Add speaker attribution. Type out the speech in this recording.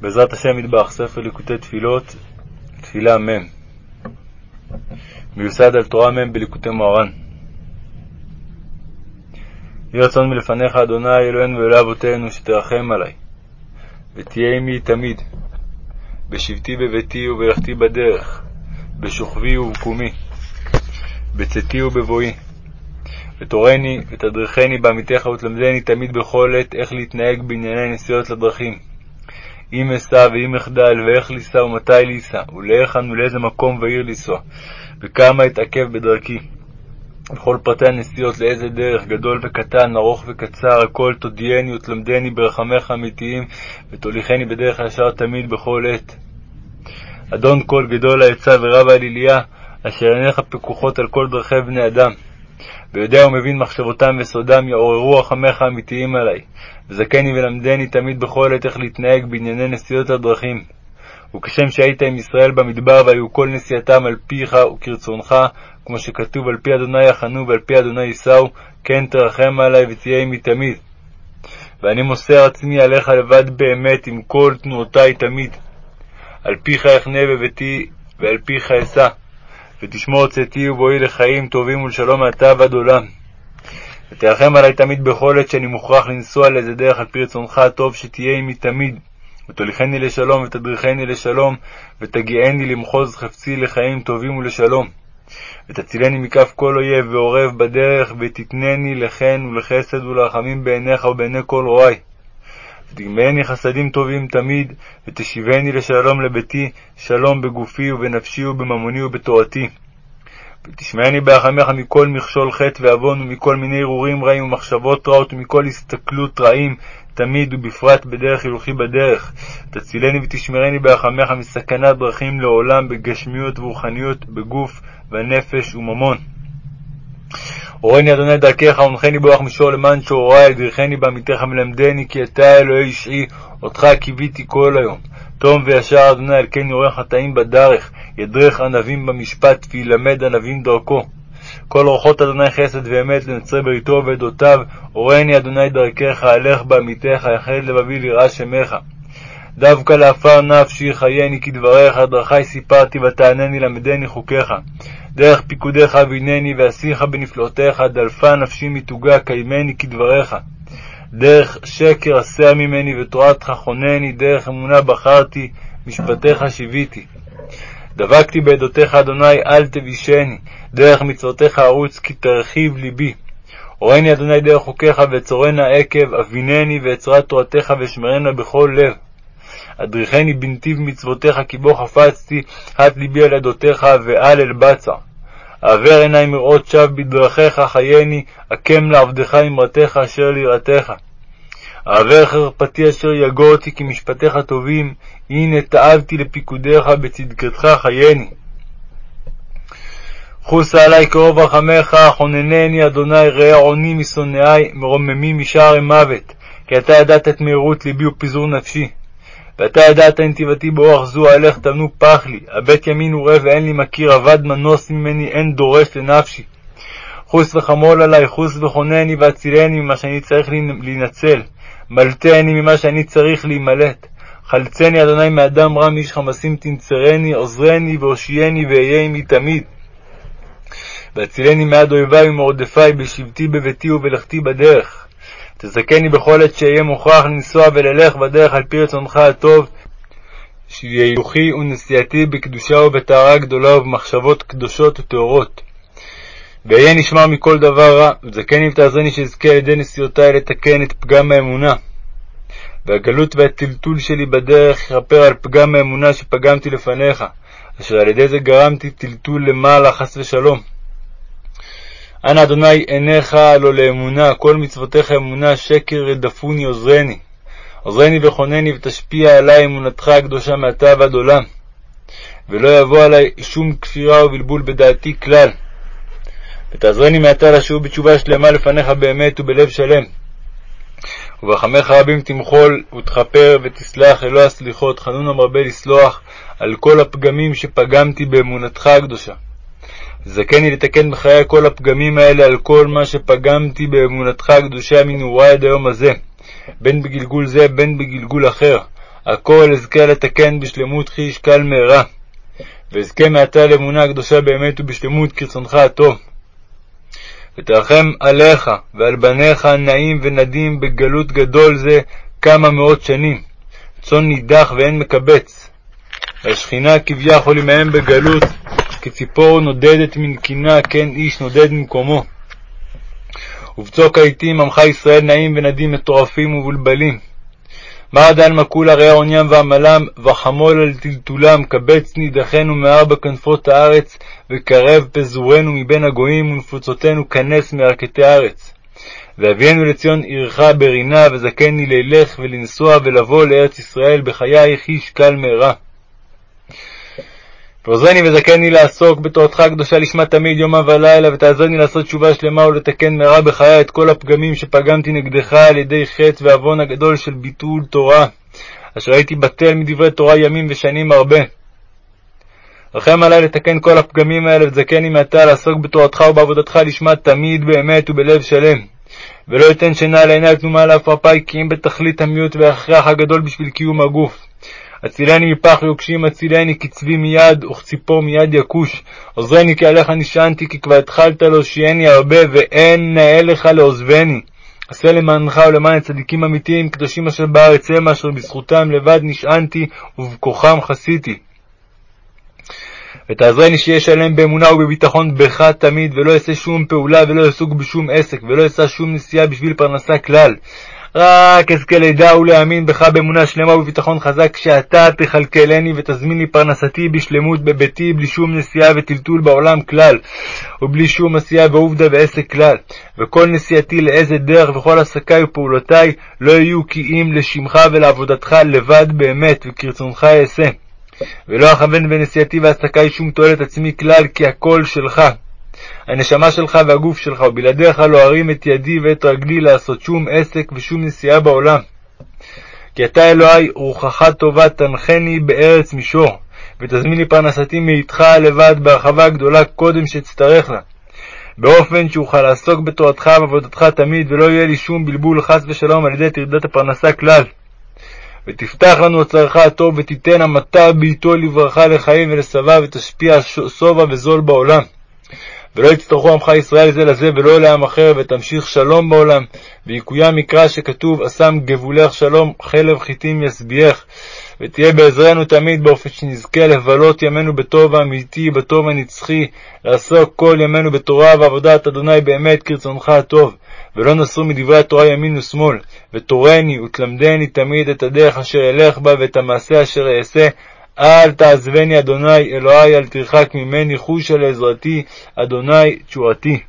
Speaker 1: בעזרת השם מטבח, ספר ליקוטי תפילות, תפילה מ', מיוסד על תורה מ' בליקוטי מוהר"ן. יהי רצון מלפניך, אדוני אלוהינו ואלוהי אבותינו, שתרחם עלי, ותהיה עמי תמיד, בשבתי בביתי ובלכתי בדרך, בשוכבי ובקומי, בצאתי ובבואי. ותורני ותדריכני בעמיתך ותלמדני תמיד בכל עת איך להתנהג בענייני נסיעות לדרכים. אם אסע ואם אחדל, ואיך ליסע ומתי ליסע, ולהיכן ולאיזה מקום ועיר לנסוע, וכמה אתעכב בדרכי. בכל פרטי הנסיעות, לאיזה דרך, גדול וקטן, ארוך וקצר, הכל תודיעני ותלמדני ברחמיך אמיתיים, ותוליכני בדרך הישר תמיד בכל עת. אדון כל גדול העצה ורב העליליה, אשר עיניך פקוחות על כל דרכי בני אדם. ויודע ומבין מחשבותם וסודם, יעוררו רחמיך אמיתיים עלי, וזכני ולמדני תמיד בכל עת איך להתנהג בענייני נסיעות הדרכים. וכשם שהיית עם ישראל במדבר, והיו כל נסיעתם על פיך וכרצונך, כמו שכתוב, על פי אדוני יחנו ועל פי אדוני ייסעו, כן תרחם עלי ותהיה עמי תמיד. ואני מוסר עצמי עליך לבד באמת, עם כל תנועותי תמיד. על פיך אחנה בביתי, ועל פיך אשא. ותשמור צאתי ובואי לחיים טובים ולשלום מעתה ועד עולם. ותרחם עלי תמיד בכל עת שאני מוכרח לנסוע לאיזה דרך על פי רצונך הטוב שתהיה עמי תמיד. ותוליכני לשלום ותדריכני לשלום, ותגיעני למחוז חפצי לחיים טובים ולשלום. ותצילני מכף כל אויב ועורב בדרך, ותתנני לחן ולחסד ולרחמים בעיניך ובעיני כל רואי. ותגמלני חסדים טובים תמיד, ותשיבני לשלום לביתי, שלום בגופי ובנפשי ובממוני ובתורתי. ותשמעני ברחמך מכל מכשול חטא ועוון, ומכל מיני הרהורים רעים ומחשבות רעות, ומכל הסתכלות רעים, תמיד ובפרט בדרך הילוכי בדרך. תצילני ותשמרני ברחמך מסכנת דרכים לעולם, בגשמיות ורוחניות, בגוף ונפש וממון. הורני אדוני דרכך, ונחני ברוח מישור למען שוררי, דרכני בעמיתך מלמדני, כי אתה אלוהי אישי, אותך קיוויתי כל היום. תום וישר אדוני על כן יורה חטאים בדרך, ידרך ענבים במשפט, וילמד ענבים דרכו. כל אורחות אדוני חסד ואמת לנצרי בריתו ועדותיו, הורני אדוני דרכך, הלך בעמיתך, יחד לבבי ליראה שמך. דווקא לעפר נפשי חייני כדבריך, דרכי סיפרתי ותענני למדני חוקיך. דרך פיקודיך אבינני, ואשיך בנפלאותיך, דלפה נפשי מתוגה, קיימני כדבריך. דרך שקר הסר ממני, ותורתך חונני, דרך אמונה בחרתי, משפטיך שיוויתי. דבקתי בעדותיך, אדוני, אל תבישני, דרך מצוותיך ארוץ, כי תרחיב ליבי. הורני אדוני דרך חוקיך, ואצורנה עקב, אבינני, ואצרת תורתך, ואשמרנה בכל לב. אדריכני בנתיב מצוותיך, כי בו חפצתי, הט ליבי על עדותיך, ואל אל בצע. העבר עיני מראות שווא בדרכיך, חייני, הקם לעבדך אמרתך אשר ליראתך. העבר חרפתי אשר יגור אותי, כי משפטיך טובים, הנה תאבתי לפיקודיך, בצדקתך חייני. חוסה עלי קרוב רחמך, חוננני, אדוני, ראה עוני משונאי, מרוממי משער מוות, כי אתה ידעת את מהירות ליבי ופיזור נפשי. ואתה ידעת נתיבתי באורח זו, הלך תבנו פח לי, הבט ימין וראה ואין לי מכיר, אבד מנוס ממני, אין דורש לנפשי. חוס וחמול עלי, חוס וחונני והצילני ממה שאני צריך להינצל, מלטני ממה שאני צריך להימלט. חלצני אדוני מאדם רע, מאיש חמסים תנצרני, עוזרני והושיעני ואהיה עמי תמיד. והצילני מיד אויבי ומרודפי, בשבתי בביתי ובלכתי בדרך. תזכני בכל עת שאהיה מוכרח לנסוע וללך בדרך על פי רצונך הטוב, שיהילוכי ונסיעתי בקדושה ובטהרה גדולה ובמחשבות קדושות וטהורות. ואהיה נשמר מכל דבר רע, וזכני ותעזרני שאזכה על ידי נסיעותי לתקן את פגם האמונה. והגלות והטלטול שלי בדרך יכפר על פגם האמונה שפגמתי לפניך, אשר על ידי זה גרמתי טלטול למעלה, חס ושלום. אנא אדוני עיניך לא לאמונה, כל מצוותיך אמונה, שקר רדפוני עוזרני. עוזרני וכונני ותשפיע עלי אמונתך הקדושה מעתה ועד עולם. ולא יבוא עלי שום כפירה ובלבול בדעתי כלל. ותעזרני מעתה לשוב בתשובה שלמה לפניך באמת ובלב שלם. וברחמך רבים תמחול ותכפר ותסלח אלוה הסליחות, חנון המרבה לסלוח על כל הפגמים שפגמתי באמונתך הקדושה. זכני לתקן בחיי כל הפגמים האלה על כל מה שפגמתי באמונתך הקדושה מנעורי עד היום הזה, בין בגלגול זה בין בגלגול אחר, הכל אזכה לתקן בשלמות חיש קל מהרה, ואזכה מעתה לאמונה הקדושה באמת ובשלמות כרצונך הטוב. ותרחם עליך ועל בניך נעים ונדים בגלות גדול זה כמה מאות שנים, צאן נידח ואין מקבץ. והשכינה כביכול עמהם בגלות, כציפור נודדת מנקינה, כן איש נודד ממקומו. ובצוק העתים עמך ישראל נעים ונדים מטורפים ומבולבלים. מר דלמא כולה ראה עוניים ועמלם, וחמול על טלטולם, קבץ נידחנו מארבע כנפות הארץ, וקרב פזורנו מבין הגויים, ונפוצותינו כנס מירכתי הארץ. והביאנו לציון עירך ברינה, וזכני ללך ולנסוע ולבוא לארץ ישראל בחיי איש קל מהרה. ועוזרני וזכני לעסוק בתורתך הקדושה לשמה תמיד יומם ולילה, ותעזרני לעשות תשובה שלמה ולתקן מהרה בחיי את כל הפגמים שפגמתי נגדך על ידי חטא ועוון הגדול של ביטול תורה, אשר הייתי בטל מדברי תורה ימים ושנים הרבה. רחם עלי לתקן כל הפגמים האלה, וזכני מעתה לעסוק בתורתך ובעבודתך לשמה תמיד באמת ובלב שלם. ולא אתן שינה לעיני תנומה לעפרפי, כי אם בתכלית המיעוט וההכרח הגדול בשביל קיום הגוף. הצילני מפח ויוקשים, הצילני כצבי מיד, וכציפור מיד יכוש. עוזרני כי עליך נשענתי, כי כבר התחלת להושיעני הרבה, ואין נאה לך לעוזבני. עשה למענך ולמען הצדיקים אמיתיים, קדושים אשר בארץ המה, אשר בזכותם לבד נשענתי, ובכוחם חסיתי. ותעזרני שיהיה שלם באמונה ובביטחון בך תמיד, ולא אעשה שום פעולה, ולא אעסוק בשום עסק, ולא אעשה שום נסיעה בשביל פרנסה כלל. רק אזכה לדע ולהאמין בך באמונה שלמה ובביטחון חזק, שאתה תכלכלני ותזמין לי פרנסתי בשלמות בביתי, בלי שום נסיעה וטלטול בעולם כלל, ובלי שום עשייה ועובדה ועסק כלל. וכל נסיעתי לאיזה דרך וכל עסקיי ופעולותיי לא יהיו כי אם לשמך ולעבודתך לבד באמת, וכרצונך אעשה. ולא אכוון בנסיעתי ועסקיי שום תועלת עצמי כלל, כי הכל שלך. הנשמה שלך והגוף שלך, ובלעדיך לא ארים את ידי ואת רגלי לעשות שום עסק ושום נסיעה בעולם. כי אתה אלוהי, רוחך טובה, תנחני בארץ מישור, ותזמין לי פרנסתי מאיתך לבד בהרחבה גדולה קודם שאצטרך לה. באופן שאוכל לעסוק בתורתך ועבודתך תמיד, ולא יהיה לי שום בלבול חס ושלום על ידי טרדת הפרנסה כלל. ותפתח לנו אוצרך הטוב, ותיתן המטר בעתו לברכה לחיים ולשבע, ותשפיע שובע וזול בעולם. ולא יצטרכו עמך ישראל זה לזה ולא לעם אחר, ותמשיך שלום בעולם, ויקוים מקרא שכתוב, אשם גבולך שלום, חלב חיטים ישביעך. ותהיה בעזרנו תמיד באופן שנזכה לבלות ימינו בטוב האמיתי, בטוב הנצחי, לעסוק כל ימינו בתורה ועבודת אדוני באמת כרצונך הטוב, ולא נסרו מדברי התורה ימין ושמאל, ותורני ותלמדני תמיד את הדרך אשר אלך בה ואת המעשה אשר אעשה, אל תעזבני, אדוני, אלוהי, אל תרחק ממני, חושה לעזרתי, אדוני, תשועתי.